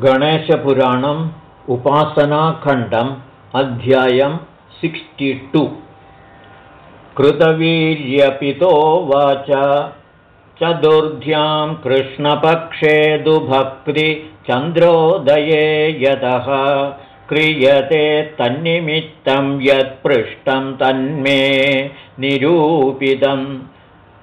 गणेशपुराणम् उपासनाखण्डम् अध्यायं सिक्स्टि कृतवीर्यपितोवाच चतुर्ध्यां कृष्णपक्षे दुभक्तिचन्द्रोदये यतः। क्रियते तन्निमित्तं यत्पृष्टं तन्मे निरूपितम्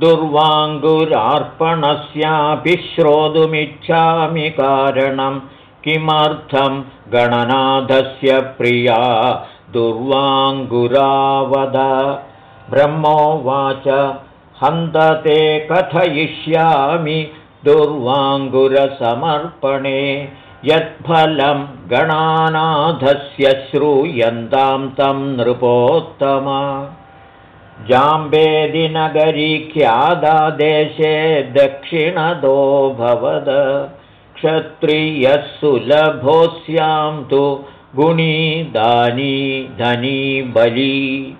दुर्वाङ्गुरार्पणस्यापि श्रोतुमिच्छामि कारणं किमर्थं गणनाथस्य प्रिया दुर्वाङ्गुरावद ब्रह्मोवाच हन्तते कथयिष्यामि दुर्वाङ्गुरसमर्पणे यत्फलं गणानाथस्य श्रूयन्तां तं नृपोत्तम। जाम्बेदिनगरीख्यादादेशे दक्षिणदो भवद क्षत्रियः सुलभोऽस्यां तु गुणी दानी धनी बली।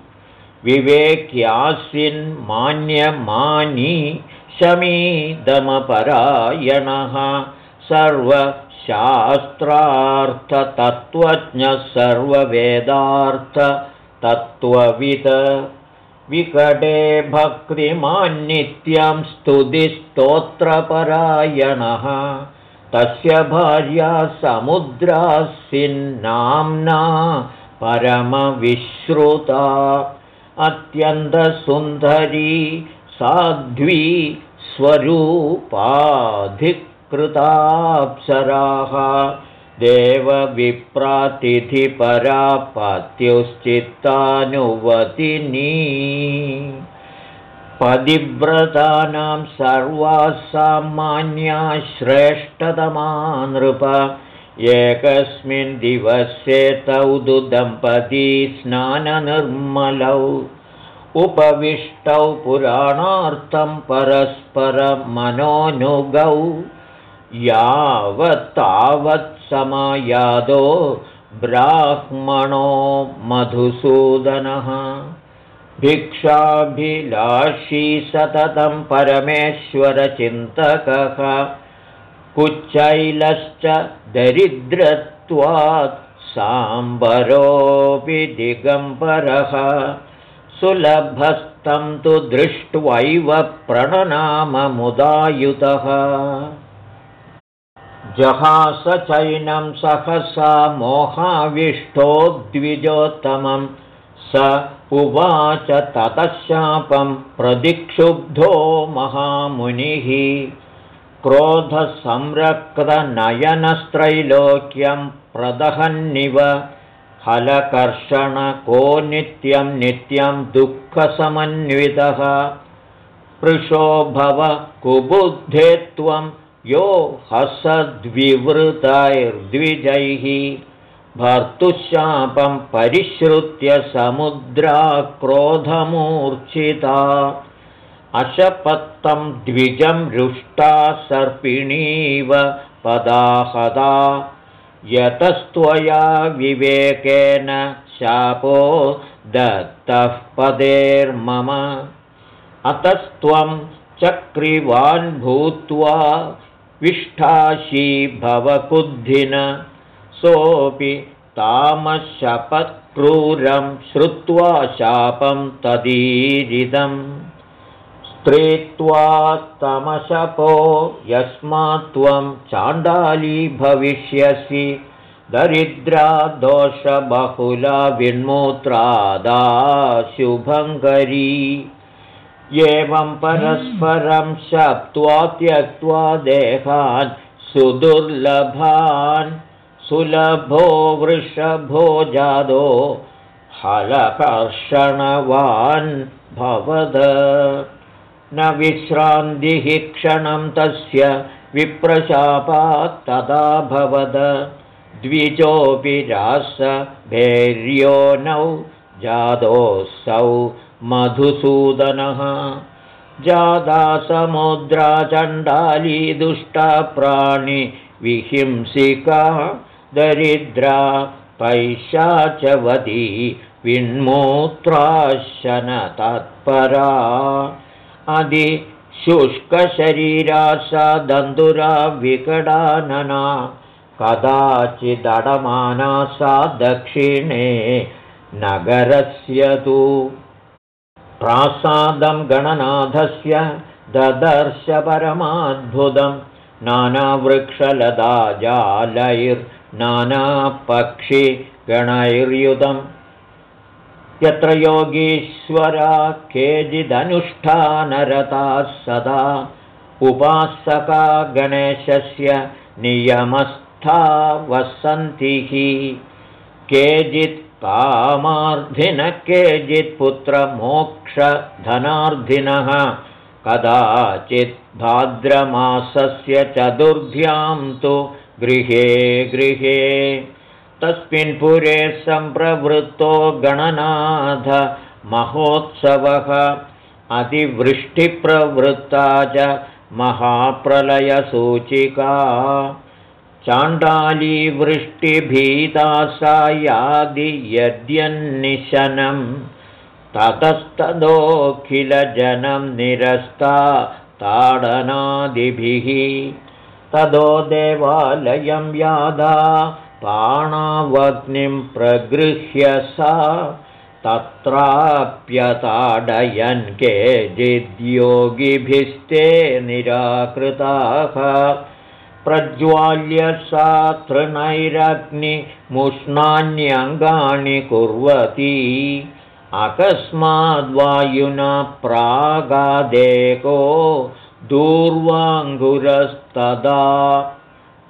विवेक्यास्विन्मान्यमानी शमीदमपरायणः। सर्वशास्त्रार्थतत्त्वज्ञः सर्ववेदार्थतत्त्ववित् विकटे भक्तिमान्नित्यं स्तुतिस्तोत्रपरायणः तस्य भार्या समुद्रासिन्नाम्ना परमविश्रुता। अत्यन्तसुन्दरी साध्वी स्वरूपाधिकृताप्सराः। देवविप्रातिथिपरापत्युश्चित्तानुवतिनी पदिव्रतानां सर्वासामान्या श्रेष्ठतमा नृप। एकस्मिन् दिवसे तौ दम्पती स्नाननिर्मलौ उपविष्टौ पुराणार्थं परस्परमनोनुगौ। यावत्तावत् समायादो ब्राह्मणो मधुसूदनः भिक्षाभिलाषी सततं परमेश्वरचिन्तकः। कुच्चैलश्च दरिद्रत्वात् साम्बरोऽपि दिगम्बरः। सुलभस्तं तु दृष्ट्वैव प्रणनाममुदायुतः। जहासचैनं सहसा मोहाविष्टो द्विजोत्तमं स उवाच ततशापं प्रदिक्षुब्धो महामुनिः। क्रोधसंरक्तनयनस्त्रैलोक्यं प्रदहन्निव। हलकर्षणको नित्यं नित्यं दुःखसमन्वितः। पृशो भव कुबुद्धे त्वं यो हसद्विवृतैर्द्विजैः भर्तुशापं परिश्रुत्य समुद्राक्रोधमूर्च्छिता। अशपत्तं द्विजं रुष्टा सर्पिणीव पदाहदा। यतस्त्वया विवेकेन शापो दत्तः पदेर्मम। अतस्त्वं चक्रिवान् भूत्वा विष्ठाशी भवकुद्धिन सोऽपि तामशपत्क्रूरं श्रुत्वा शापं तदीरिदम्। स्त्रीत्वात्तमशपो यस्मात् त्वं चाण्डाली भविष्यसि। दरिद्रा दोषबहुला विन्मूत्रादाशुभङ्करी एवं परस्परं शप्त्वा त्यक्त्वा देहान् सुदुर्लभान् सुलभो वृषभो जादो हलकर्षणवान् भवद। न विश्रान्तिः क्षणं तस्य विप्रशापात्तदा भवद। द्विजोऽपि रासभैर्योनौ जादोऽसौ मधुसूदनः। जादा समुद्रा चण्डाली दुष्टा प्राणिविहिंसिका दरिद्रा पैशाचवती विन्मूत्राशनतत्परा अधिशुष्कशरीरा सा दन्तुरा विकटानना। कदाचिदडमाना सा दक्षिणे नगरस्य तु। प्रासादं गणनाथस्य ददर्श परमाद्भुतं नानावृक्षलदाजालैर्नानापक्षिगणैर्युतम् यत्र योगीश्वरा केचिदनुष्ठानरताः सदा उपासका गणेशस्य नियमस्था वसन्तिः। केचित् कामार्थिनः केचित्पुत्रमोक्षधनार्थिनः कदाचित् भाद्रमासस्य चतुर्भ्यां तु गृहे गृहे। तस्मिन् पुरे सम्प्रवृत्तो गणनाथ महोत्सवः। अतिवृष्टिप्रवृत्ता च महाप्रलयसूचिका। चाण्डालीवृष्टिभीता सा यादि यद्यन्निशनं ततस्तदोऽखिलजनं निरस्ता ताडनादिभिः तदो देवालयं यादा पाणावग्निं प्रगृह्य सा तत्राप्यताडयन् केचिद्योगिभिस्ते निराकृताः। प्रज्वाल्य सा तृणैरग्निमुष्णान्यङ्गानि कुर्वती अकस्माद्वायुना प्रागादेको दूर्वाङ्गुरस्तदा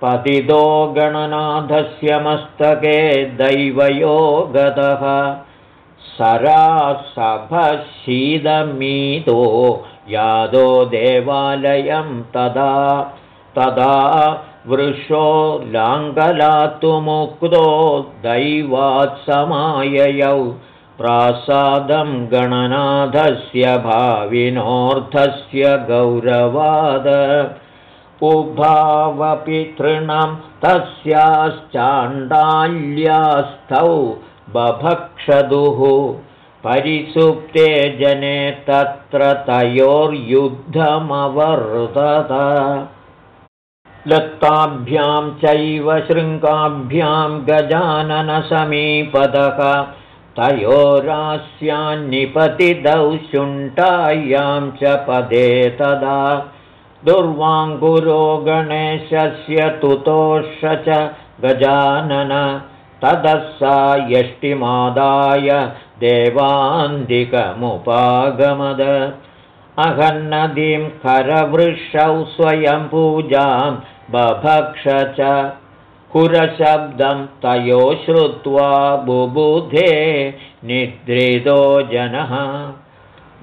पतितो गणनाथस्य मस्तके दैवयो गतः सरासभशीदमीतो यादो देवालयं तदा तदा वृषो लाङ्गलातुमुक्तो दैवात् समाययौ प्रासादं गणनाथस्य भाविनोऽर्थस्य गौरवाद। उभावपि तृणं तस्याश्चाण्डाल्यास्थौ बभक्षदुः। परिसुप्ते जने तत्र तयोर्युद्धमवर्तत। लत्ताभ्यां चैव शृङ्गाभ्यां गजाननसमीपदः तयोरास्यान्निपतिदौ शुण्ठायां च पदे तदा दुर्वाङ्गुरो गणेशस्य तुतोष च गजानन। ततः सा यष्टिमादाय देवान्तिकमुपागमद अहन्नदीं करवृषौ स्वयं पूजां बभक्ष च कुरशब्दं तयो श्रुत्वा बुबुधे निद्रितो जनः।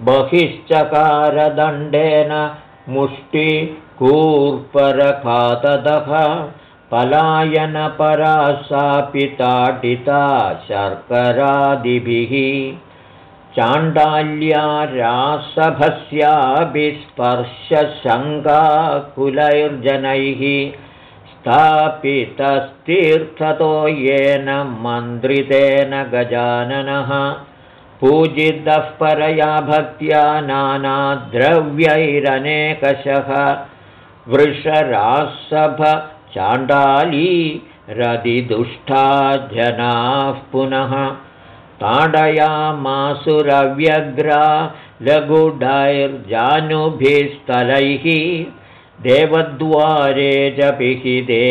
बहिश्चकारदण्डेन मुष्टिकूर्परखातदः। पलायनपरा सापि ताटिता शर्करादिभिः। चाण्डाल्या रासभस्याभिस्पर्शशङ्काकुलैर्जनैः स्थापितस्तीर्थतो येन मन्त्रितेन गजाननः। पूजितः परया भक्त्या नानाद्रव्यैरनेकशः। वृषरासभ चाण्डाली रदिदुष्टा जनाः पुनः ताडयामासुरव्यग्रा लघुडैर्जानुभिस्थलैः देवद्वारे च पिहिते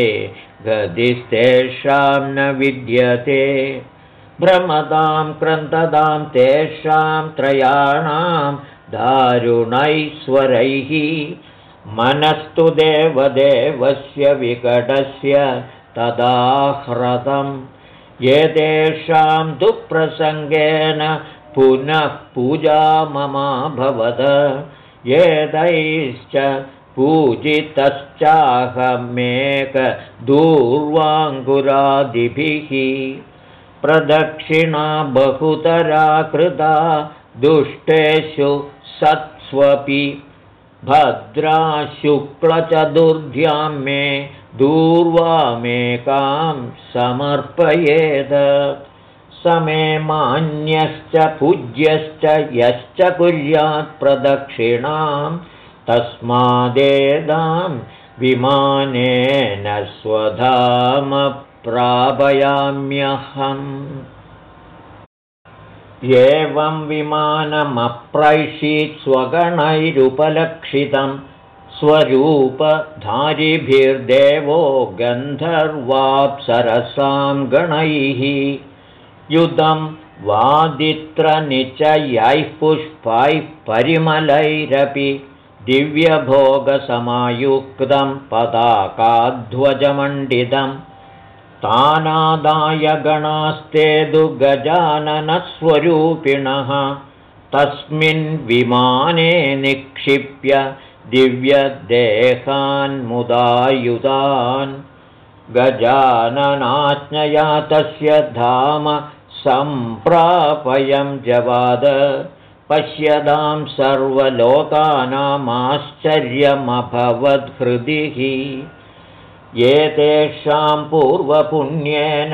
गदिस्तेषां न विद्यते। भ्रमतां क्रन्दतां तेषां त्रयाणां दारुणैश्वरैः। मनस्तु देवदेवस्य विकटस्य तदाह्रतम् एतेषां दुःप्रसङ्गेन पुनः पूजा ममाभवद एतैश्च पूजितश्चाहमेकदूर्वाङ्कुरादिभिः प्रदक्षिणा बहुतरा कृता दुष्टेषु सत्स्वपि भद्रा शुक्लचतुर्ध्यां मे दूर्वामेकां समर्पयेद। समे मान्यश्च पूज्यश्च यश्च कुर्यात् प्रदक्षिणां तस्मादेदां विमानेन स्वधाम प्रापयाम्यहम् एवं विमानमप्रैषीत् स्वगणैरुपलक्षितं स्वरूपधारिभिर्देवो गन्धर्वाप्सरसां गणैः। युधं वादित्रनिचयैः पुष्पैः परिमलैरपि दिव्यभोगसमायुक्तं पदाकाध्वजमण्डितम् तानादाय गणास्ते गजाननस्वरूपिणः तस्मिन् विमाने निक्षिप्य दिव्यदेहान्मुदायुधान् गजाननाज्ञया तस्य धाम सम्प्रापयं जवाद पश्यतां सर्वलोकानामाश्चर्यमभवद्हृदिः एतेषां पूर्वपुण्येन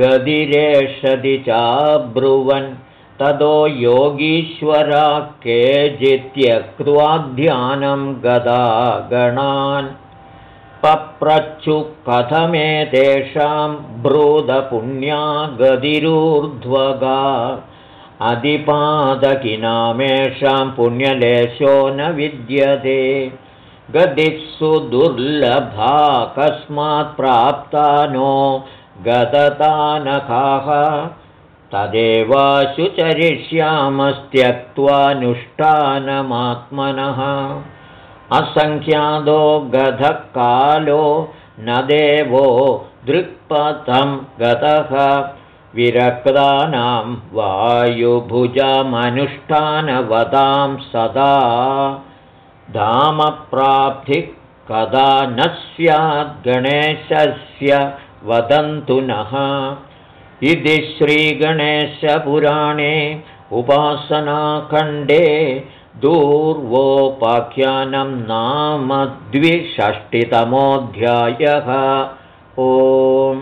गदिरेषदि चाब्रुवन्। ततो योगीश्वरा केचित्यक्त्वा ध्यानं गदा गणान् पप्रच्छु कथमेतेषां ब्रूदपुण्या गदिरूर्ध्वगा अधिपादकिनामेषां पुण्यलेशो न विद्यते। गदित्सु दुर्लभा कस्मात् प्राप्ता नो गदतानखाः तदेवाशुचरिष्यामस्त्यक्त्वानुष्ठानमात्मनः असङ्ख्यादो गधकालो न देवो दृक्पथं गतः विरक्तानां वायुभुजमनुष्ठानवदां सदा धामप्राप्तिः कदा न स्याद्गणेशस्य वदन्तु नः। इति श्रीगणेशपुराणे उपासनाखण्डे दूर्वोपाख्यानं नाम द्विषष्टितमोऽध्यायः। ओम्